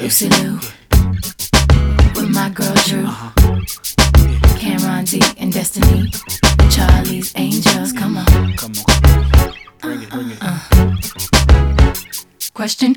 Lucy Liu. With my girl Drew. Uh-huh. Cameron D and Destiny. Charlie's Angels. Come on. Come on. Bring it, bring it. Uh-uh. Question,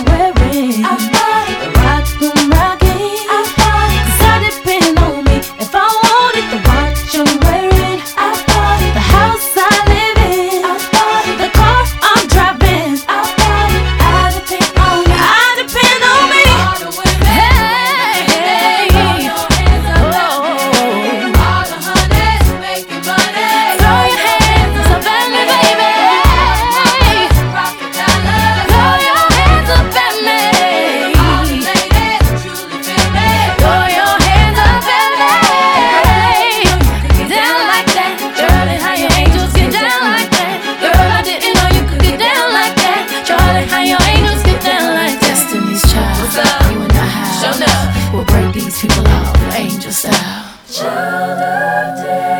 these people out, angel style. Child of day.